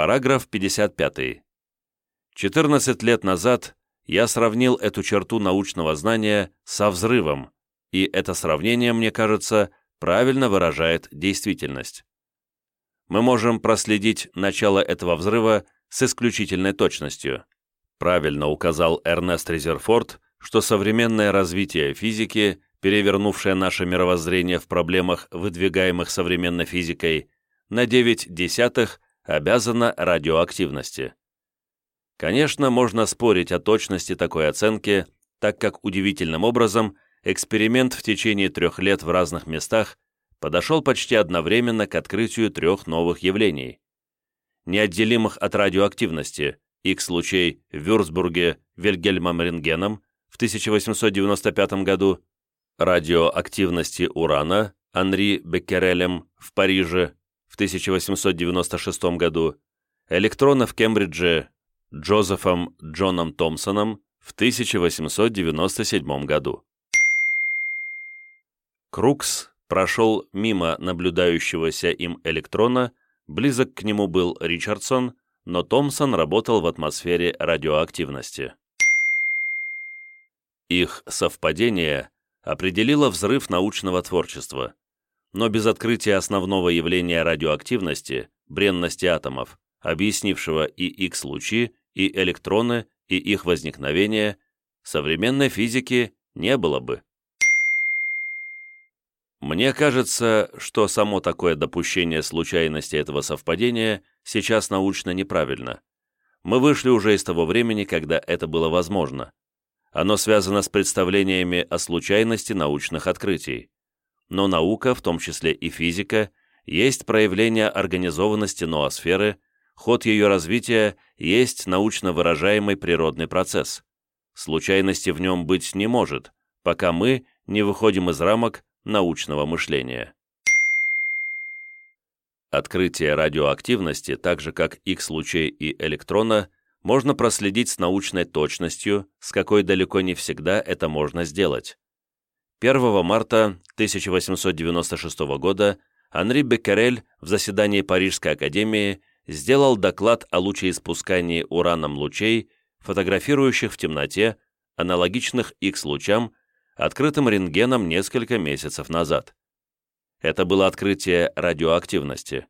Параграф 55. 14 лет назад я сравнил эту черту научного знания со взрывом, и это сравнение, мне кажется, правильно выражает действительность. Мы можем проследить начало этого взрыва с исключительной точностью. Правильно указал Эрнест Резерфорд, что современное развитие физики, перевернувшее наше мировоззрение в проблемах, выдвигаемых современной физикой, на 9 десятых обязано радиоактивности. Конечно, можно спорить о точности такой оценки, так как удивительным образом эксперимент в течение трех лет в разных местах подошел почти одновременно к открытию трех новых явлений. Неотделимых от радиоактивности, X-лучей в Вюрцбурге Вильгельмом Рентгеном в 1895 году, радиоактивности урана Анри Беккерелем в Париже в 1896 году, электрона в Кембридже Джозефом Джоном Томпсоном в 1897 году. Крукс прошел мимо наблюдающегося им электрона, близок к нему был Ричардсон, но Томпсон работал в атмосфере радиоактивности. Их совпадение определило взрыв научного творчества, но без открытия основного явления радиоактивности, бренности атомов, объяснившего и X-лучи, и электроны, и их возникновение, современной физики не было бы. Мне кажется, что само такое допущение случайности этого совпадения сейчас научно неправильно. Мы вышли уже из того времени, когда это было возможно. Оно связано с представлениями о случайности научных открытий. Но наука, в том числе и физика, есть проявление организованности ноосферы, ход ее развития есть научно выражаемый природный процесс. Случайности в нем быть не может, пока мы не выходим из рамок научного мышления. Открытие радиоактивности, так же как X-лучей и электрона, можно проследить с научной точностью, с какой далеко не всегда это можно сделать. 1 марта 1896 года Анри Беккерель в заседании Парижской академии сделал доклад о лучеиспускании ураном лучей, фотографирующих в темноте, аналогичных X-лучам, открытым рентгеном несколько месяцев назад. Это было открытие радиоактивности.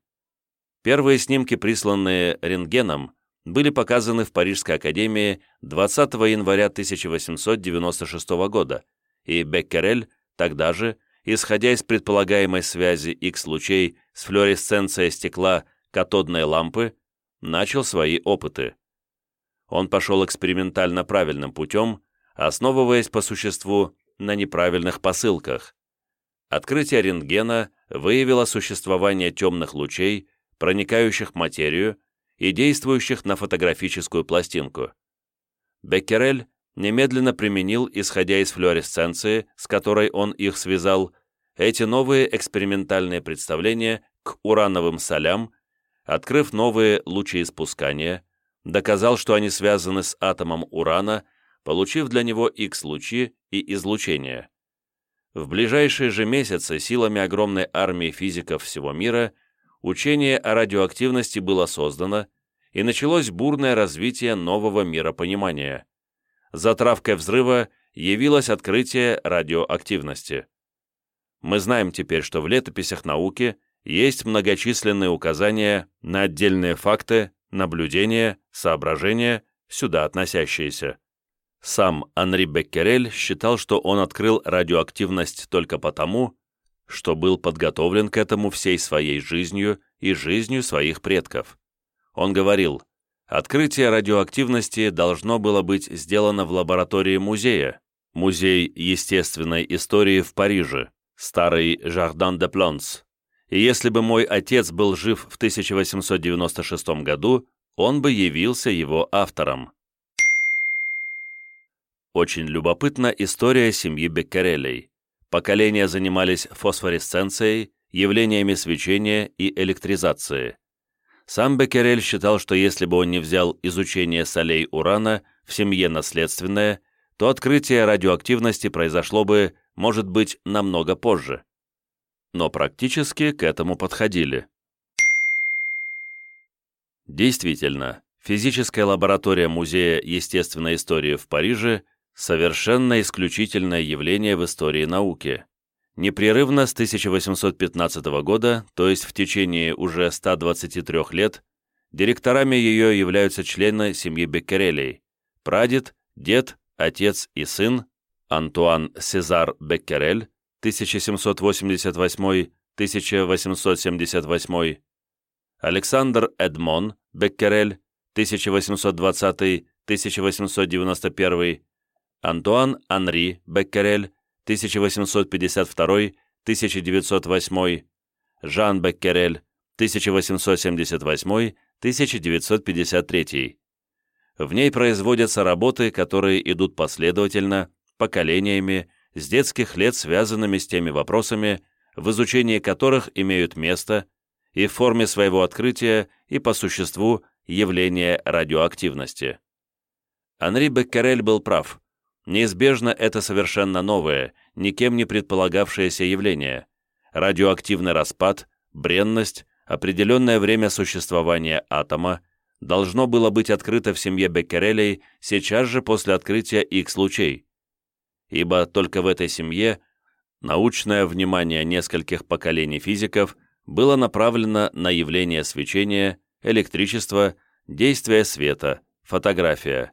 Первые снимки, присланные рентгеном, были показаны в Парижской академии 20 января 1896 года, и Беккерель тогда же, исходя из предполагаемой связи X-лучей с флуоресценцией стекла катодной лампы, начал свои опыты. Он пошел экспериментально правильным путем, основываясь по существу на неправильных посылках. Открытие рентгена выявило существование темных лучей, проникающих в материю и действующих на фотографическую пластинку. Беккерель немедленно применил, исходя из флуоресценции, с которой он их связал, эти новые экспериментальные представления к урановым солям, открыв новые лучеиспускания, доказал, что они связаны с атомом урана получив для него X-лучи и излучение. В ближайшие же месяцы силами огромной армии физиков всего мира учение о радиоактивности было создано, и началось бурное развитие нового миропонимания. Затравкой взрыва явилось открытие радиоактивности. Мы знаем теперь, что в летописях науки есть многочисленные указания на отдельные факты, наблюдения, соображения, сюда относящиеся. Сам Анри Беккерель считал, что он открыл радиоактивность только потому, что был подготовлен к этому всей своей жизнью и жизнью своих предков. Он говорил, открытие радиоактивности должно было быть сделано в лаборатории музея, музей естественной истории в Париже, старый Жардин де Планс. И если бы мой отец был жив в 1896 году, он бы явился его автором. Очень любопытна история семьи Беккерелей. Поколения занимались фосфоресценцией, явлениями свечения и электризации. Сам Беккерель считал, что если бы он не взял изучение солей урана в семье наследственное, то открытие радиоактивности произошло бы, может быть, намного позже. Но практически к этому подходили. Действительно, физическая лаборатория Музея естественной истории в Париже – совершенно исключительное явление в истории науки. Непрерывно с 1815 года, то есть в течение уже 123 лет, директорами ее являются члены семьи Беккерелей – прадед, дед, отец и сын Антуан Сезар Беккерель 1788-1878, Александр Эдмон Беккерель 1820-1891, Антуан Анри Беккерель 1852-1908, Жан Беккерель 1878-1953. В ней производятся работы, которые идут последовательно, поколениями, с детских лет связанными с теми вопросами, в изучении которых имеют место и в форме своего открытия и по существу явления радиоактивности. Анри Беккерель был прав. Неизбежно это совершенно новое, никем не предполагавшееся явление. Радиоактивный распад, бренность, определенное время существования атома должно было быть открыто в семье Беккерелей сейчас же после открытия X-лучей ибо только в этой семье научное внимание нескольких поколений физиков было направлено на явление свечения, электричества, действия света, фотография.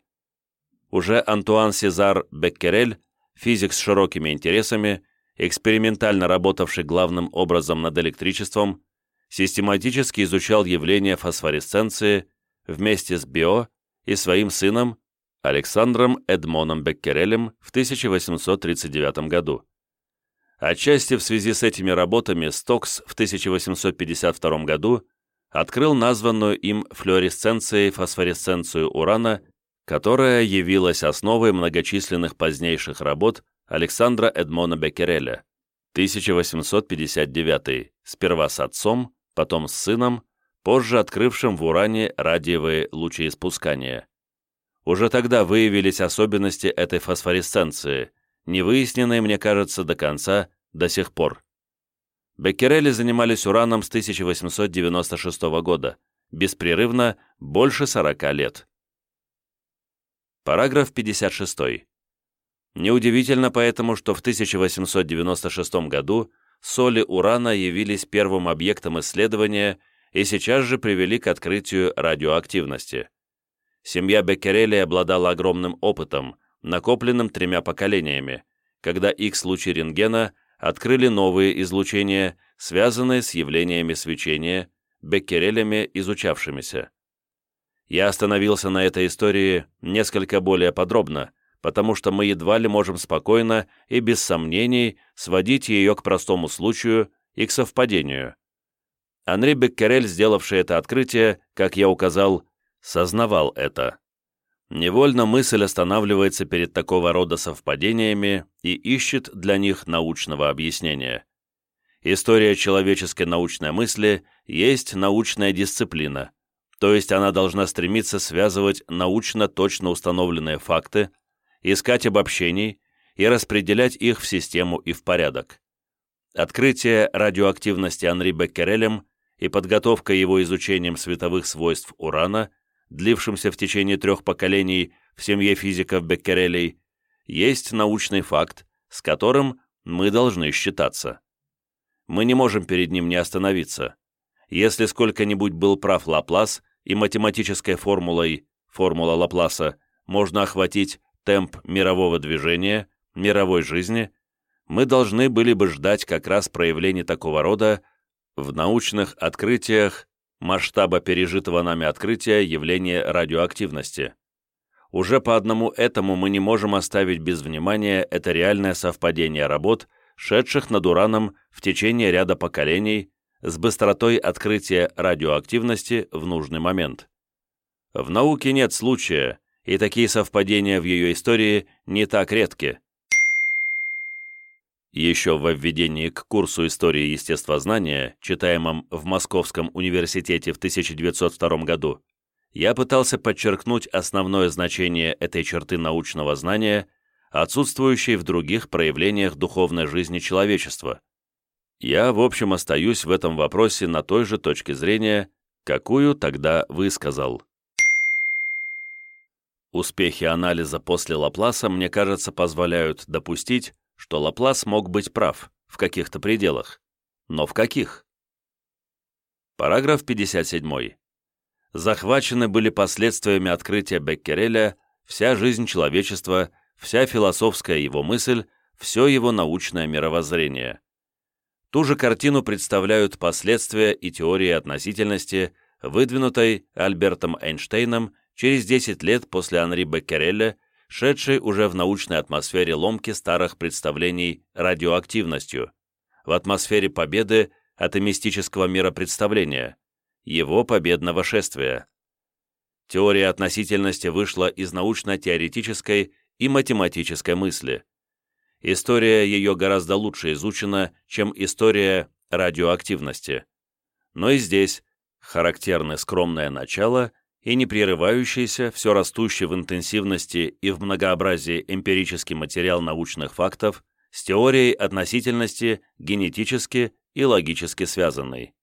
Уже Антуан Сезар Беккерель, физик с широкими интересами, экспериментально работавший главным образом над электричеством, систематически изучал явление фосфоресценции вместе с Био и своим сыном Александром Эдмоном Беккерелем в 1839 году. Отчасти в связи с этими работами Стокс в 1852 году открыл названную им флуоресценцией фосфоресценцию урана, которая явилась основой многочисленных позднейших работ Александра Эдмона Беккереля, 1859, сперва с отцом, потом с сыном, позже открывшим в уране радиевые лучеиспускания. Уже тогда выявились особенности этой фосфоресценции, не выясненные, мне кажется, до конца, до сих пор. Беккерели занимались ураном с 1896 года, беспрерывно больше 40 лет. Параграф 56. Неудивительно поэтому, что в 1896 году соли урана явились первым объектом исследования и сейчас же привели к открытию радиоактивности. Семья Беккерели обладала огромным опытом, накопленным тремя поколениями, когда X-лучи рентгена открыли новые излучения, связанные с явлениями свечения, Беккерелями изучавшимися. Я остановился на этой истории несколько более подробно, потому что мы едва ли можем спокойно и без сомнений сводить ее к простому случаю и к совпадению. Анри Беккерель, сделавший это открытие, как я указал, сознавал это. Невольно мысль останавливается перед такого рода совпадениями и ищет для них научного объяснения. История человеческой научной мысли есть научная дисциплина, то есть она должна стремиться связывать научно точно установленные факты, искать обобщений и распределять их в систему и в порядок. Открытие радиоактивности Анри Беккерелем и подготовка его изучением световых свойств урана длившемся в течение трех поколений в семье физиков Беккерелей, есть научный факт, с которым мы должны считаться. Мы не можем перед ним не остановиться. Если сколько-нибудь был прав Лаплас и математической формулой, формула Лапласа, можно охватить темп мирового движения, мировой жизни, мы должны были бы ждать как раз проявлений такого рода в научных открытиях масштаба пережитого нами открытия явления радиоактивности. Уже по одному этому мы не можем оставить без внимания это реальное совпадение работ, шедших над ураном в течение ряда поколений, с быстротой открытия радиоактивности в нужный момент. В науке нет случая, и такие совпадения в ее истории не так редки. Еще во введении к курсу истории естествознания, читаемом в Московском университете в 1902 году, я пытался подчеркнуть основное значение этой черты научного знания, отсутствующей в других проявлениях духовной жизни человечества. Я, в общем, остаюсь в этом вопросе на той же точке зрения, какую тогда высказал. Успехи анализа после Лапласа, мне кажется, позволяют допустить, что Лаплас мог быть прав в каких-то пределах. Но в каких? Параграф 57. Захвачены были последствиями открытия Беккереля вся жизнь человечества, вся философская его мысль, все его научное мировоззрение. Ту же картину представляют последствия и теории относительности, выдвинутой Альбертом Эйнштейном через 10 лет после Анри Беккереля, шедшей уже в научной атмосфере ломки старых представлений радиоактивностью, в атмосфере победы атомистического миропредставления, его победного шествия. Теория относительности вышла из научно-теоретической и математической мысли. История ее гораздо лучше изучена, чем история радиоактивности. Но и здесь характерны скромное начало и непрерывающийся, все растущий в интенсивности и в многообразии эмпирический материал научных фактов с теорией относительности генетически и логически связанный.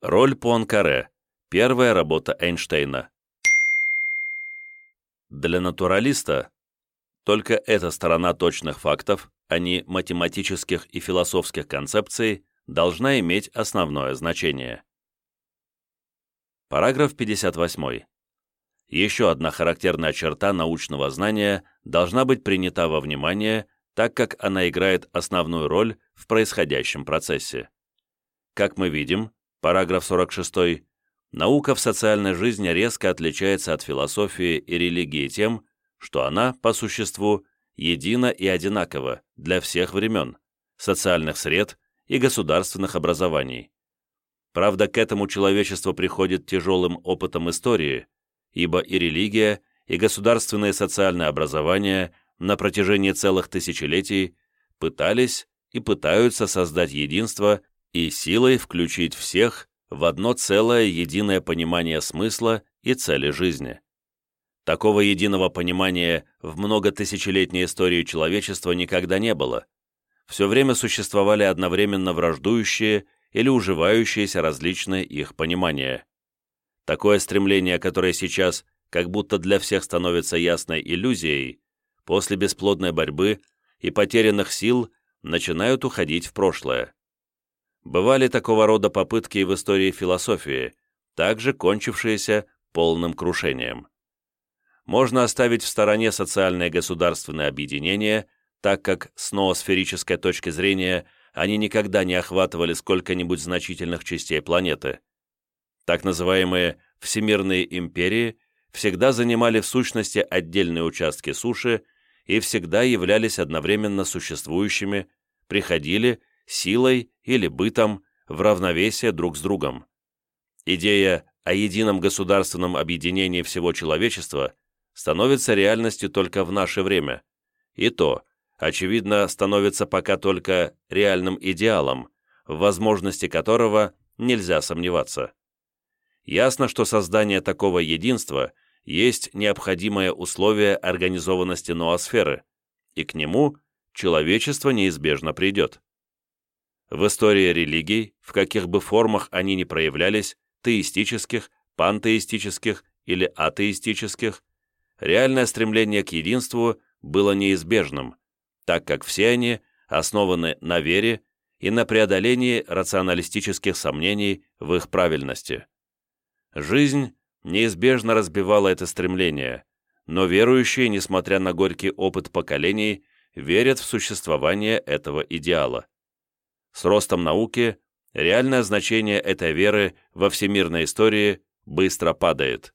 Роль Пуанкаре. Первая работа Эйнштейна. Для натуралиста только эта сторона точных фактов, а не математических и философских концепций, должна иметь основное значение. Параграф 58. Еще одна характерная черта научного знания должна быть принята во внимание, так как она играет основную роль в происходящем процессе. Как мы видим, параграф 46, наука в социальной жизни резко отличается от философии и религии тем, что она, по существу, едина и одинакова для всех времен, социальных сред и государственных образований. Правда, к этому человечество приходит тяжелым опытом истории, ибо и религия, и государственное социальное образование на протяжении целых тысячелетий пытались и пытаются создать единство и силой включить всех в одно целое единое понимание смысла и цели жизни. Такого единого понимания в многотысячелетней истории человечества никогда не было. Все время существовали одновременно враждующие или уживающиеся различные их понимания. Такое стремление, которое сейчас как будто для всех становится ясной иллюзией, после бесплодной борьбы и потерянных сил начинают уходить в прошлое. Бывали такого рода попытки и в истории философии, также кончившиеся полным крушением. Можно оставить в стороне социальное государственное объединение, так как с ноосферической точки зрения они никогда не охватывали сколько-нибудь значительных частей планеты. Так называемые «всемирные империи» всегда занимали в сущности отдельные участки суши и всегда являлись одновременно существующими, приходили силой или бытом в равновесие друг с другом. Идея о едином государственном объединении всего человечества становится реальностью только в наше время. И то, очевидно, становится пока только реальным идеалом, в возможности которого нельзя сомневаться. Ясно, что создание такого единства есть необходимое условие организованности ноосферы, и к нему человечество неизбежно придет. В истории религий, в каких бы формах они ни проявлялись, теистических, пантеистических или атеистических, реальное стремление к единству было неизбежным, так как все они основаны на вере и на преодолении рационалистических сомнений в их правильности. Жизнь неизбежно разбивала это стремление, но верующие, несмотря на горький опыт поколений, верят в существование этого идеала. С ростом науки реальное значение этой веры во всемирной истории быстро падает.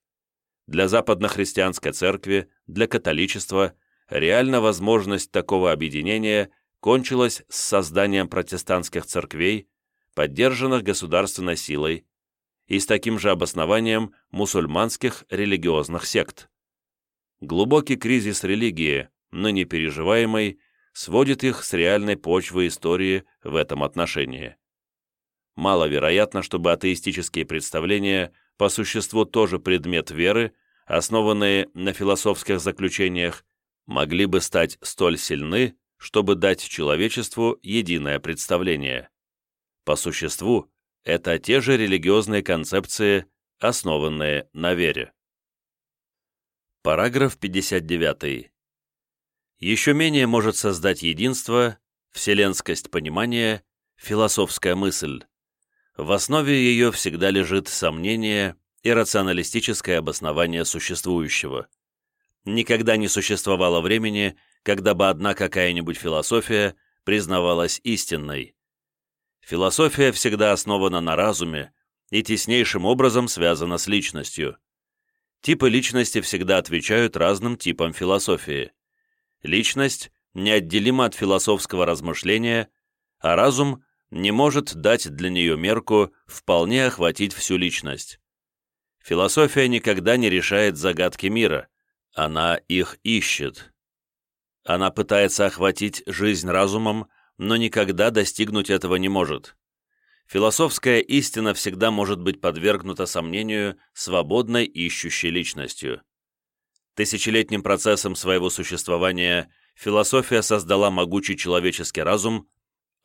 Для западно-христианской церкви, для католичества реально возможность такого объединения кончилась с созданием протестантских церквей, поддержанных государственной силой, и с таким же обоснованием мусульманских религиозных сект. Глубокий кризис религии, ныне переживаемый, сводит их с реальной почвы истории в этом отношении. Маловероятно, чтобы атеистические представления по существу тоже предмет веры, основанные на философских заключениях, могли бы стать столь сильны, чтобы дать человечеству единое представление. По существу, Это те же религиозные концепции, основанные на вере. Параграф 59. Еще менее может создать единство, вселенскость понимания, философская мысль. В основе ее всегда лежит сомнение и рационалистическое обоснование существующего. Никогда не существовало времени, когда бы одна какая-нибудь философия признавалась истинной. Философия всегда основана на разуме и теснейшим образом связана с личностью. Типы личности всегда отвечают разным типам философии. Личность неотделима от философского размышления, а разум не может дать для нее мерку вполне охватить всю личность. Философия никогда не решает загадки мира, она их ищет. Она пытается охватить жизнь разумом, но никогда достигнуть этого не может. Философская истина всегда может быть подвергнута сомнению свободной ищущей личностью. Тысячелетним процессом своего существования философия создала могучий человеческий разум,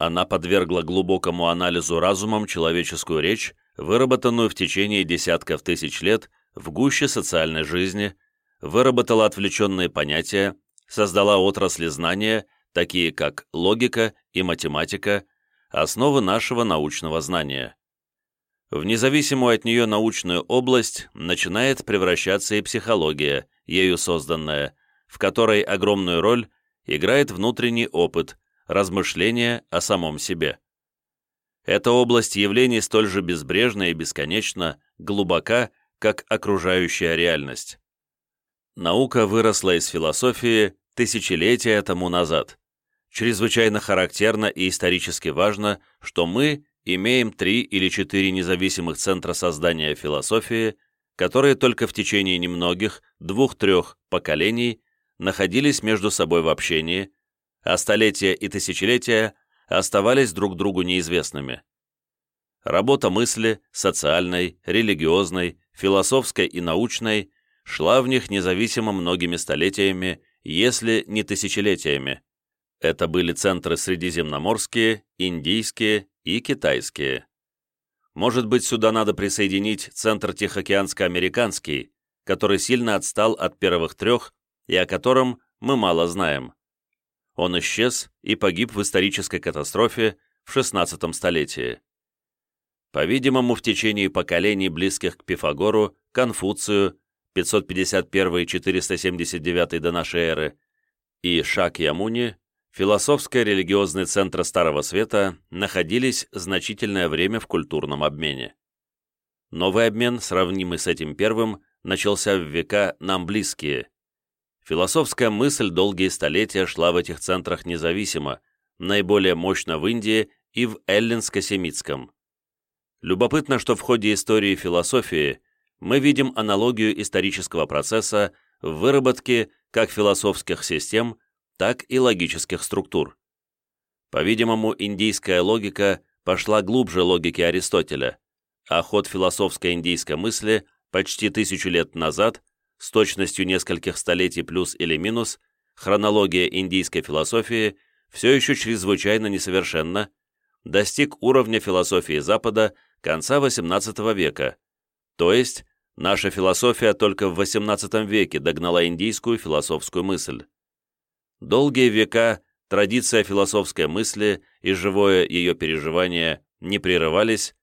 она подвергла глубокому анализу разумом человеческую речь, выработанную в течение десятков тысяч лет в гуще социальной жизни, выработала отвлеченные понятия, создала отрасли знания, такие как логика и математика, основы нашего научного знания. В независимую от нее научную область начинает превращаться и психология, ею созданная, в которой огромную роль играет внутренний опыт, размышления о самом себе. Эта область явлений столь же безбрежна и бесконечно, глубока, как окружающая реальность. Наука выросла из философии тысячелетия тому назад. Чрезвычайно характерно и исторически важно, что мы имеем три или четыре независимых центра создания философии, которые только в течение немногих, двух-трех поколений находились между собой в общении, а столетия и тысячелетия оставались друг другу неизвестными. Работа мысли, социальной, религиозной, философской и научной шла в них независимо многими столетиями, если не тысячелетиями. Это были центры средиземноморские, индийские и китайские. Может быть, сюда надо присоединить центр Тихоокеанско-американский, который сильно отстал от первых трех и о котором мы мало знаем. Он исчез и погиб в исторической катастрофе в XVI столетии. По-видимому, в течение поколений, близких к Пифагору, Конфуцию, 551-479 до нашей эры, и Шак-Ямуни, философско-религиозный центр Старого Света находились значительное время в культурном обмене. Новый обмен, сравнимый с этим первым, начался в века нам близкие. Философская мысль долгие столетия шла в этих центрах независимо, наиболее мощно в Индии и в эллинско-семитском. Любопытно, что в ходе истории философии мы видим аналогию исторического процесса в выработке как философских систем, так и логических структур. По-видимому, индийская логика пошла глубже логики Аристотеля, а ход философской индийской мысли почти тысячу лет назад, с точностью нескольких столетий плюс или минус, хронология индийской философии все еще чрезвычайно несовершенна, достиг уровня философии Запада конца XVIII века, то есть наша философия только в XVIII веке догнала индийскую философскую мысль. Долгие века традиция философской мысли и живое ее переживание не прерывались,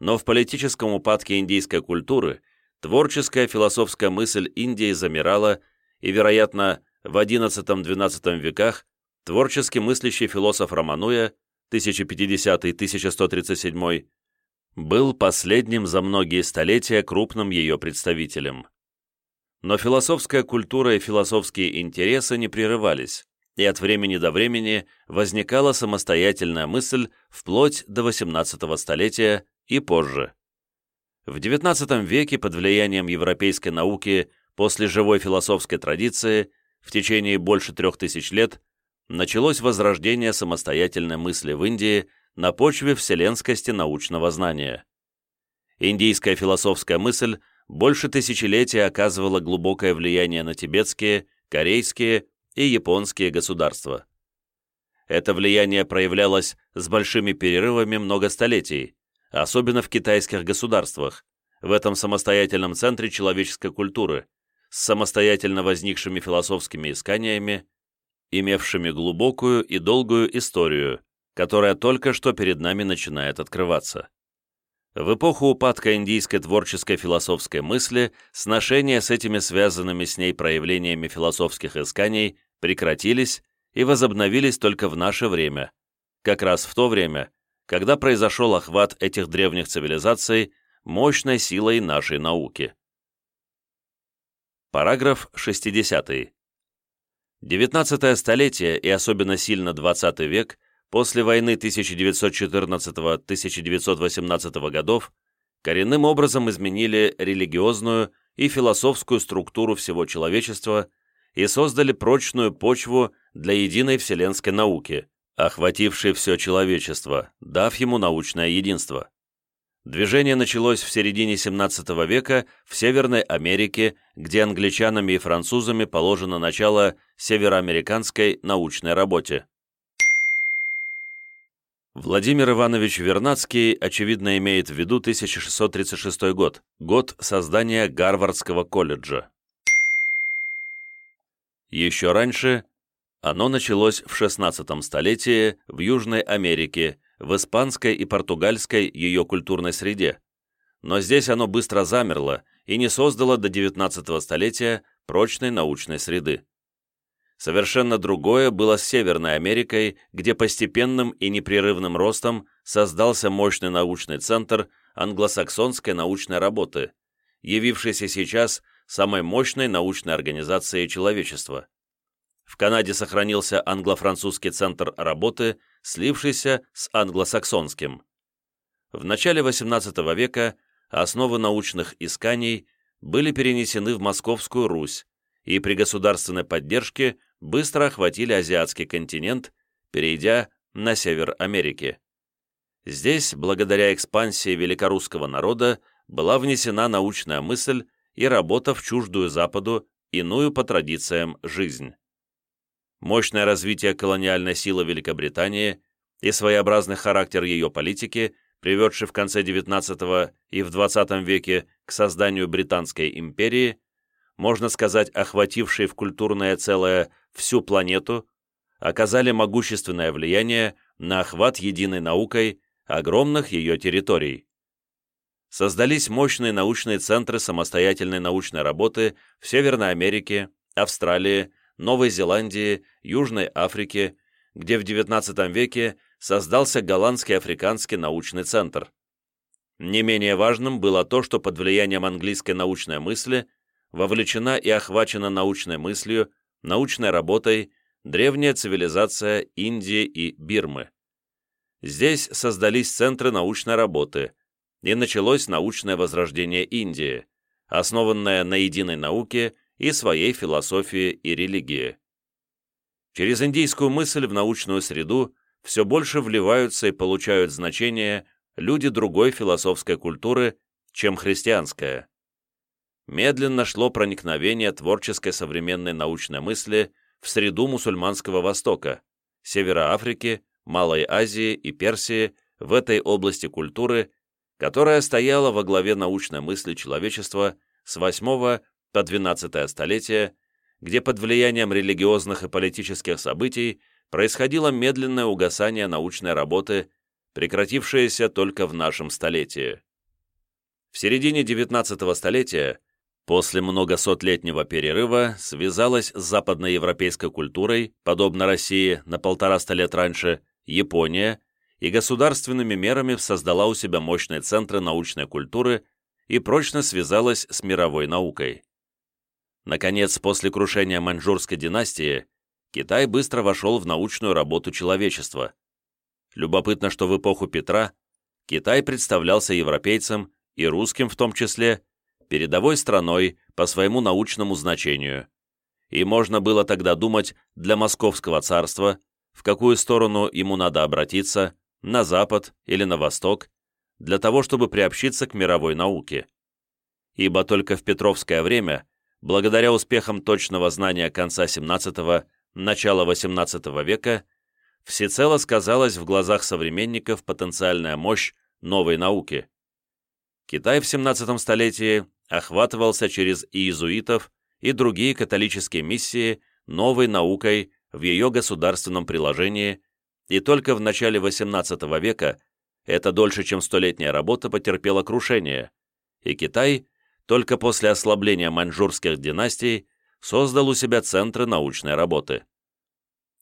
но в политическом упадке индийской культуры творческая философская мысль Индии замирала, и, вероятно, в XI-XII веках творчески мыслящий философ Романуя 1050-1137 был последним за многие столетия крупным ее представителем. Но философская культура и философские интересы не прерывались, и от времени до времени возникала самостоятельная мысль вплоть до XVIII столетия и позже. В XIX веке под влиянием европейской науки после живой философской традиции в течение больше трех тысяч лет началось возрождение самостоятельной мысли в Индии на почве вселенскости научного знания. Индийская философская мысль больше тысячелетия оказывала глубокое влияние на тибетские, корейские и японские государства. Это влияние проявлялось с большими перерывами много столетий, особенно в китайских государствах, в этом самостоятельном центре человеческой культуры, с самостоятельно возникшими философскими исканиями, имевшими глубокую и долгую историю, которая только что перед нами начинает открываться. В эпоху упадка индийской творческой философской мысли сношения с этими связанными с ней проявлениями философских исканий прекратились и возобновились только в наше время, как раз в то время, когда произошел охват этих древних цивилизаций мощной силой нашей науки. Параграф 60. 19 столетие и особенно сильно 20 век после войны 1914-1918 годов коренным образом изменили религиозную и философскую структуру всего человечества и создали прочную почву для единой вселенской науки, охватившей все человечество, дав ему научное единство. Движение началось в середине 17 века в Северной Америке, где англичанами и французами положено начало североамериканской научной работе. Владимир Иванович Вернадский, очевидно, имеет в виду 1636 год, год создания Гарвардского колледжа. Еще раньше оно началось в 16 столетии в Южной Америке, в испанской и португальской ее культурной среде, но здесь оно быстро замерло и не создало до 19 столетия прочной научной среды. Совершенно другое было с Северной Америкой, где постепенным и непрерывным ростом создался мощный научный центр англосаксонской научной работы, явившийся сейчас самой мощной научной организацией человечества. В Канаде сохранился англо-французский центр работы, слившийся с англосаксонским. В начале XVIII века основы научных исканий были перенесены в Московскую Русь и при государственной поддержке быстро охватили азиатский континент, перейдя на север Америки. Здесь, благодаря экспансии великорусского народа, была внесена научная мысль и работа в чуждую Западу, иную по традициям жизнь мощное развитие колониальной силы Великобритании и своеобразный характер ее политики, приведший в конце XIX и в XX веке к созданию Британской империи, можно сказать, охватившей в культурное целое всю планету, оказали могущественное влияние на охват единой наукой огромных ее территорий. Создались мощные научные центры самостоятельной научной работы в Северной Америке, Австралии, Новой Зеландии, Южной Африке, где в XIX веке создался Голландский африканский научный центр. Не менее важным было то, что под влиянием английской научной мысли вовлечена и охвачена научной мыслью, научной работой древняя цивилизация Индии и Бирмы. Здесь создались центры научной работы, и началось научное возрождение Индии, основанное на единой науке и своей философии и религии. Через индийскую мысль в научную среду все больше вливаются и получают значение люди другой философской культуры, чем христианская. Медленно шло проникновение творческой современной научной мысли в среду мусульманского Востока, Севера Африки, Малой Азии и Персии в этой области культуры, которая стояла во главе научной мысли человечества с 8 по XII столетие, где под влиянием религиозных и политических событий происходило медленное угасание научной работы, прекратившееся только в нашем столетии. В середине XIX столетия, после многосотлетнего перерыва, связалась с западноевропейской культурой, подобно России на полтораста лет раньше, Япония, и государственными мерами создала у себя мощные центры научной культуры и прочно связалась с мировой наукой. Наконец, после крушения маньчжурской династии, Китай быстро вошел в научную работу человечества. Любопытно, что в эпоху Петра Китай представлялся европейцам, и русским в том числе, передовой страной по своему научному значению. И можно было тогда думать для Московского царства, в какую сторону ему надо обратиться, на запад или на восток, для того, чтобы приобщиться к мировой науке. Ибо только в Петровское время благодаря успехам точного знания конца XVII – начала XVIII века, всецело сказалась в глазах современников потенциальная мощь новой науки. Китай в 17 столетии охватывался через иезуитов и другие католические миссии новой наукой в ее государственном приложении, и только в начале XVIII века эта дольше чем столетняя работа потерпела крушение, и Китай только после ослабления маньчжурских династий создал у себя центры научной работы.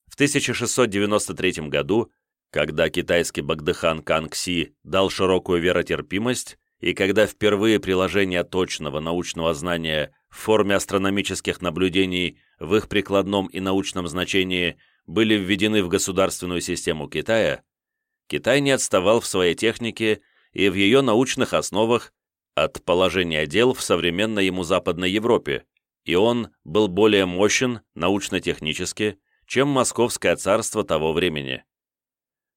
В 1693 году, когда китайский Багдыхан Кангси дал широкую веротерпимость, и когда впервые приложение точного научного знания в форме астрономических наблюдений в их прикладном и научном значении были введены в государственную систему Китая, Китай не отставал в своей технике и в ее научных основах от положения дел в современной ему Западной Европе, и он был более мощен научно-технически, чем Московское царство того времени.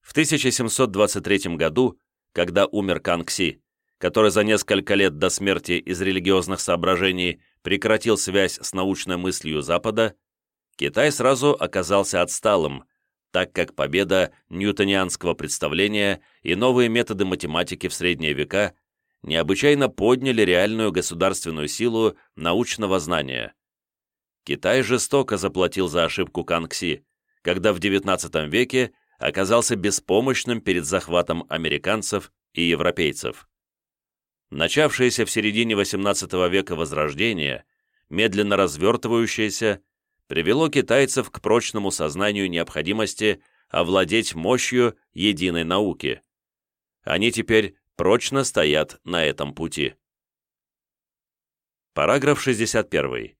В 1723 году, когда умер Кангси, который за несколько лет до смерти из религиозных соображений прекратил связь с научной мыслью Запада, Китай сразу оказался отсталым, так как победа ньютонианского представления и новые методы математики в средние века необычайно подняли реальную государственную силу научного знания. Китай жестоко заплатил за ошибку Кангси, когда в XIX веке оказался беспомощным перед захватом американцев и европейцев. Начавшееся в середине XVIII века возрождение, медленно развертывающееся, привело китайцев к прочному сознанию необходимости овладеть мощью единой науки. Они теперь прочно стоят на этом пути. Параграф 61.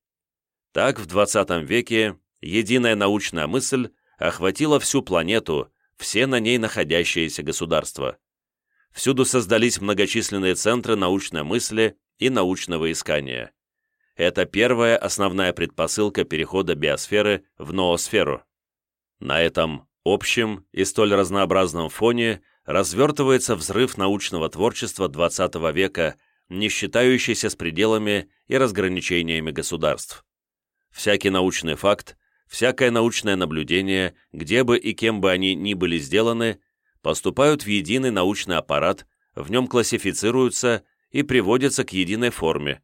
Так, в 20 веке единая научная мысль охватила всю планету, все на ней находящиеся государства всюду создались многочисленные центры научной мысли и научного искания. Это первая основная предпосылка перехода биосферы в ноосферу. На этом общем и столь разнообразном фоне развертывается взрыв научного творчества XX века, не считающийся с пределами и разграничениями государств. Всякий научный факт, всякое научное наблюдение, где бы и кем бы они ни были сделаны, поступают в единый научный аппарат, в нем классифицируются и приводятся к единой форме,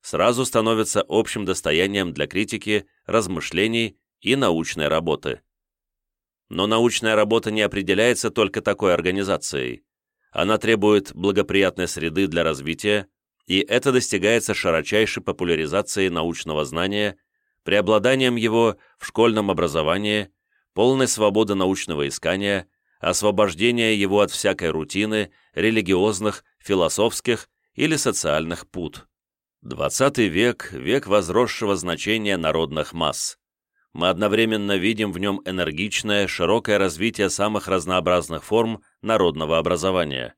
сразу становятся общим достоянием для критики, размышлений и научной работы. Но научная работа не определяется только такой организацией. Она требует благоприятной среды для развития, и это достигается широчайшей популяризацией научного знания, преобладанием его в школьном образовании, полной свободы научного искания, освобождение его от всякой рутины, религиозных, философских или социальных пут. XX век – век возросшего значения народных масс. Мы одновременно видим в нем энергичное, широкое развитие самых разнообразных форм народного образования.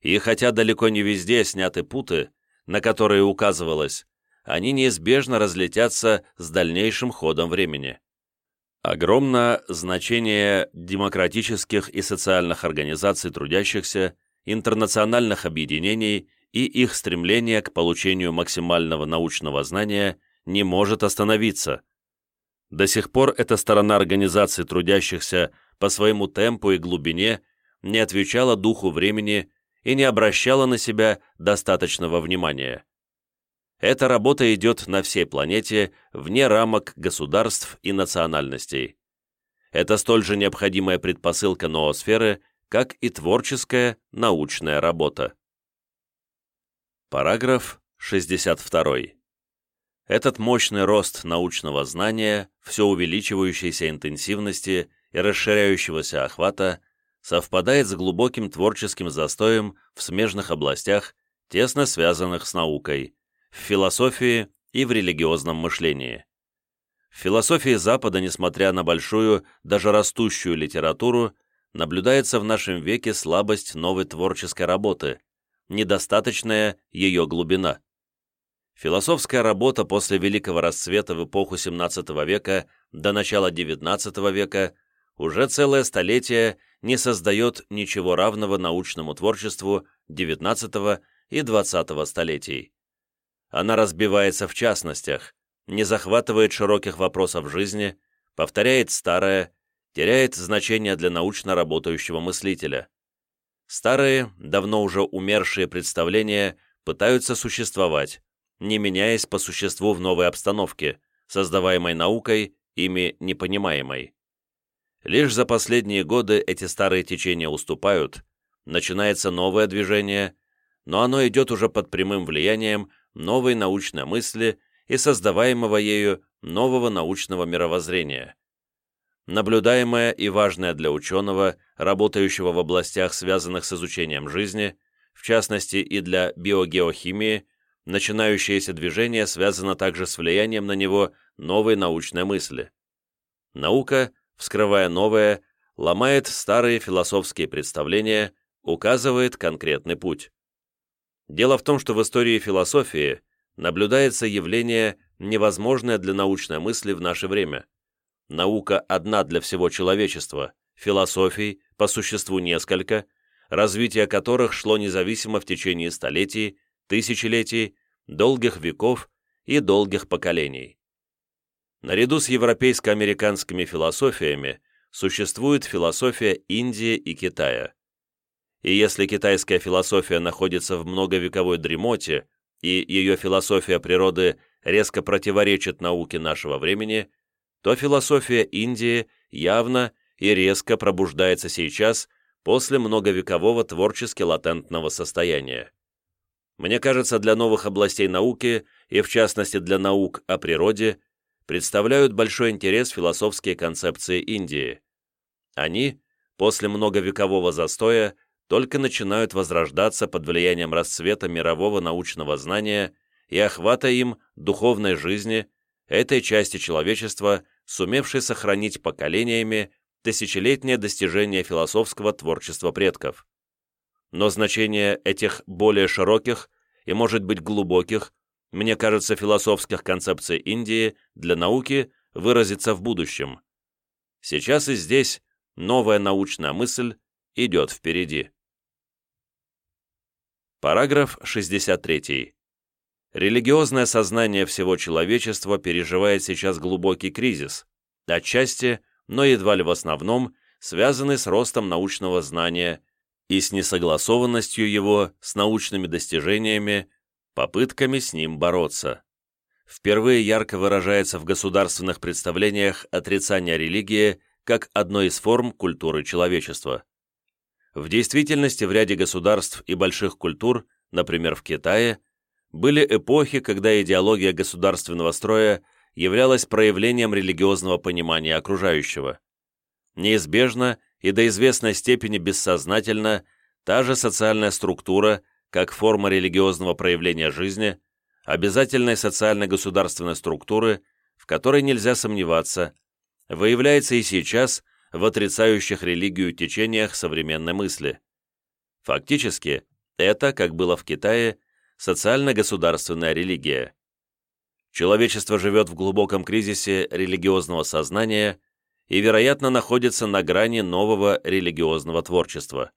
И хотя далеко не везде сняты путы, на которые указывалось, они неизбежно разлетятся с дальнейшим ходом времени. Огромно значение демократических и социальных организаций трудящихся, интернациональных объединений и их стремление к получению максимального научного знания не может остановиться. До сих пор эта сторона организации трудящихся по своему темпу и глубине не отвечала духу времени и не обращала на себя достаточного внимания. Эта работа идет на всей планете, вне рамок государств и национальностей. Это столь же необходимая предпосылка ноосферы, как и творческая научная работа. Параграф 62. Этот мощный рост научного знания, все увеличивающейся интенсивности и расширяющегося охвата совпадает с глубоким творческим застоем в смежных областях, тесно связанных с наукой, в философии и в религиозном мышлении. В философии Запада, несмотря на большую, даже растущую литературу, наблюдается в нашем веке слабость новой творческой работы, недостаточная ее глубина. Философская работа после Великого расцвета в эпоху XVII века до начала XIX века уже целое столетие не создает ничего равного научному творчеству XIX и XX столетий. Она разбивается в частностях, не захватывает широких вопросов жизни, повторяет старое, теряет значение для научно работающего мыслителя. Старые, давно уже умершие представления пытаются существовать, не меняясь по существу в новой обстановке, создаваемой наукой, ими непонимаемой. Лишь за последние годы эти старые течения уступают, начинается новое движение, но оно идет уже под прямым влиянием новой научной мысли и создаваемого ею нового научного мировоззрения. Наблюдаемое и важное для ученого, работающего в областях, связанных с изучением жизни, в частности и для биогеохимии, начинающееся движение связано также с влиянием на него новой научной мысли. Наука, вскрывая новое, ломает старые философские представления, указывает конкретный путь. Дело в том, что в истории философии наблюдается явление, невозможное для научной мысли в наше время. Наука одна для всего человечества, философий, по существу несколько, развитие которых шло независимо в течение столетий, тысячелетий, долгих веков и долгих поколений. Наряду с европейско-американскими философиями существует философия Индии и Китая. И если китайская философия находится в многовековой дремоте, и ее философия природы резко противоречит науке нашего времени, то философия Индии явно и резко пробуждается сейчас после многовекового творчески латентного состояния. Мне кажется, для новых областей науки, и в частности для наук о природе, представляют большой интерес философские концепции Индии. Они, после многовекового застоя, только начинают возрождаться под влиянием расцвета мирового научного знания и охвата им духовной жизни этой части человечества, сумевшей сохранить поколениями тысячелетнее достижение философского творчества предков. Но значение этих более широких и, может быть, глубоких, мне кажется, философских концепций Индии для науки выразится в будущем. Сейчас и здесь новая научная мысль идет впереди. Параграф 63. Религиозное сознание всего человечества переживает сейчас глубокий кризис, отчасти, но едва ли в основном, связанный с ростом научного знания и с несогласованностью его с научными достижениями, попытками с ним бороться. Впервые ярко выражается в государственных представлениях отрицание религии как одной из форм культуры человечества. В действительности в ряде государств и больших культур, например, в Китае, были эпохи, когда идеология государственного строя являлась проявлением религиозного понимания окружающего. Неизбежно и до известной степени бессознательно та же социальная структура, как форма религиозного проявления жизни, обязательной социально-государственной структуры, в которой нельзя сомневаться, выявляется и сейчас в отрицающих религию течениях современной мысли. Фактически, это, как было в Китае, социально-государственная религия. Человечество живет в глубоком кризисе религиозного сознания и, вероятно, находится на грани нового религиозного творчества.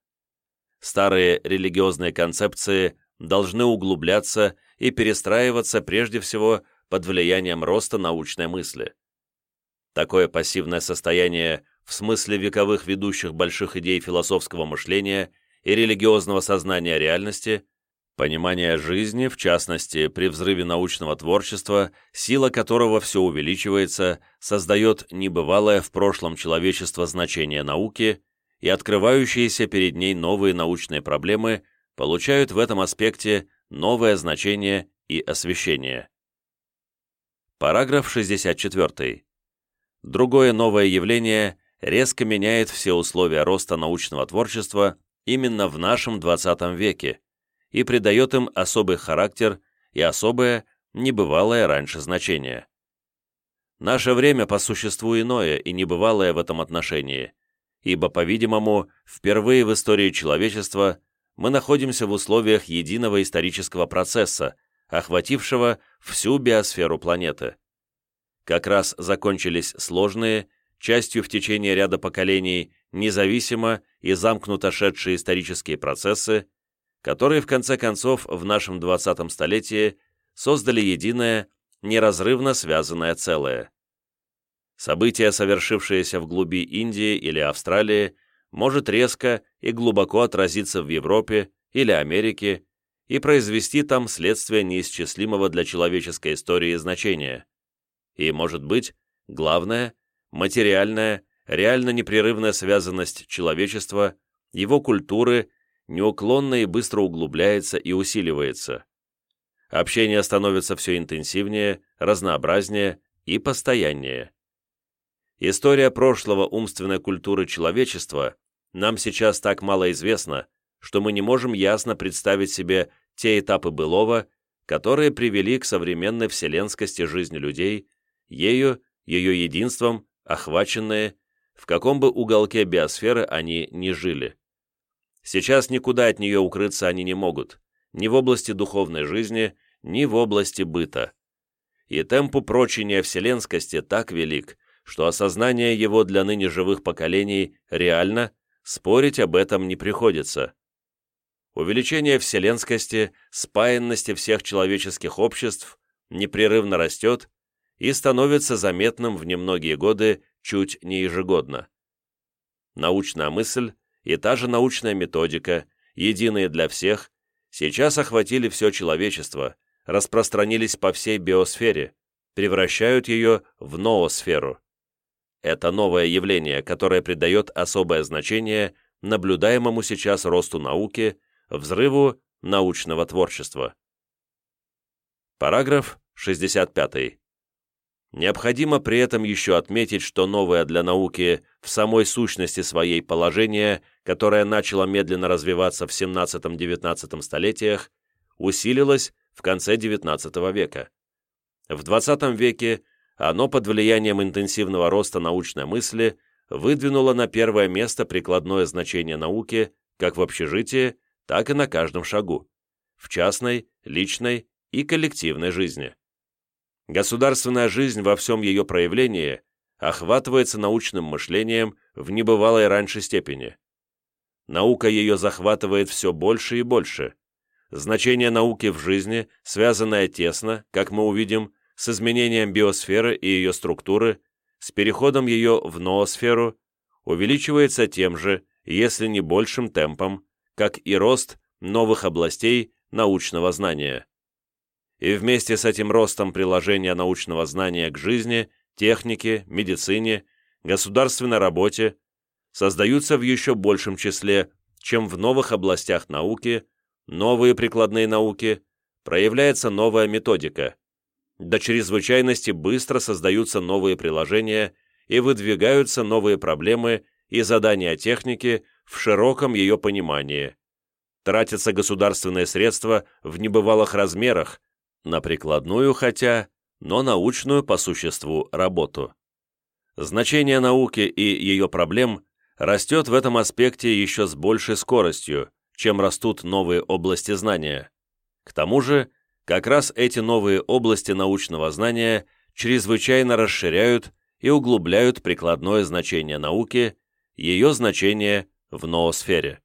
Старые религиозные концепции должны углубляться и перестраиваться прежде всего под влиянием роста научной мысли. Такое пассивное состояние в смысле вековых ведущих больших идей философского мышления и религиозного сознания реальности, понимание жизни, в частности, при взрыве научного творчества, сила которого все увеличивается, создает небывалое в прошлом человечество значение науки и открывающиеся перед ней новые научные проблемы получают в этом аспекте новое значение и освещение. Параграф 64. Другое новое явление резко меняет все условия роста научного творчества именно в нашем XX веке и придает им особый характер и особое, небывалое раньше значение. Наше время по существу иное и небывалое в этом отношении, ибо, по-видимому, впервые в истории человечества мы находимся в условиях единого исторического процесса, охватившего всю биосферу планеты. Как раз закончились сложные, частью в течение ряда поколений, независимо и замкнуто шедшие исторические процессы, которые в конце концов в нашем 20-м столетии создали единое, неразрывно связанное целое. События, совершившиеся в глуби Индии или Австралии, может резко и глубоко отразиться в Европе или Америке и произвести там следствие неисчислимого для человеческой истории значения. И, может быть, главное, материальная, реально непрерывная связанность человечества, его культуры неуклонно и быстро углубляется и усиливается. Общение становится все интенсивнее, разнообразнее и постояннее. История прошлого умственной культуры человечества нам сейчас так мало известна, что мы не можем ясно представить себе те этапы былого, которые привели к современной вселенскости жизни людей, ею, ее единством, охваченные, в каком бы уголке биосферы они ни жили. Сейчас никуда от нее укрыться они не могут, ни в области духовной жизни, ни в области быта. И темп упрочения вселенскости так велик, что осознание его для ныне живых поколений реально, спорить об этом не приходится увеличение вселенскости, спаянности всех человеческих обществ непрерывно растет и становится заметным в немногие годы чуть не ежегодно. Научная мысль и та же научная методика, единые для всех, сейчас охватили все человечество, распространились по всей биосфере, превращают ее в ноосферу. Это новое явление, которое придает особое значение наблюдаемому сейчас росту науки взрыву научного творчества. Параграф 65. Необходимо при этом еще отметить, что новое для науки в самой сущности своей положение, которое начало медленно развиваться в 17-19 столетиях, усилилось в конце XIX века. В XX веке оно под влиянием интенсивного роста научной мысли выдвинуло на первое место прикладное значение науки как в общежитии, так и на каждом шагу, в частной, личной и коллективной жизни. Государственная жизнь во всем ее проявлении охватывается научным мышлением в небывалой раньше степени. Наука ее захватывает все больше и больше. Значение науки в жизни, связанное тесно, как мы увидим, с изменением биосферы и ее структуры, с переходом ее в ноосферу, увеличивается тем же, если не большим темпом, как и рост новых областей научного знания. И вместе с этим ростом приложения научного знания к жизни, технике, медицине, государственной работе создаются в еще большем числе, чем в новых областях науки, новые прикладные науки, проявляется новая методика. До чрезвычайности быстро создаются новые приложения и выдвигаются новые проблемы и задания техники в широком ее понимании. Тратятся государственные средства в небывалых размерах, на прикладную хотя, но научную по существу работу. Значение науки и ее проблем растет в этом аспекте еще с большей скоростью, чем растут новые области знания. К тому же, как раз эти новые области научного знания чрезвычайно расширяют и углубляют прикладное значение науки, ее значение в ноосфере.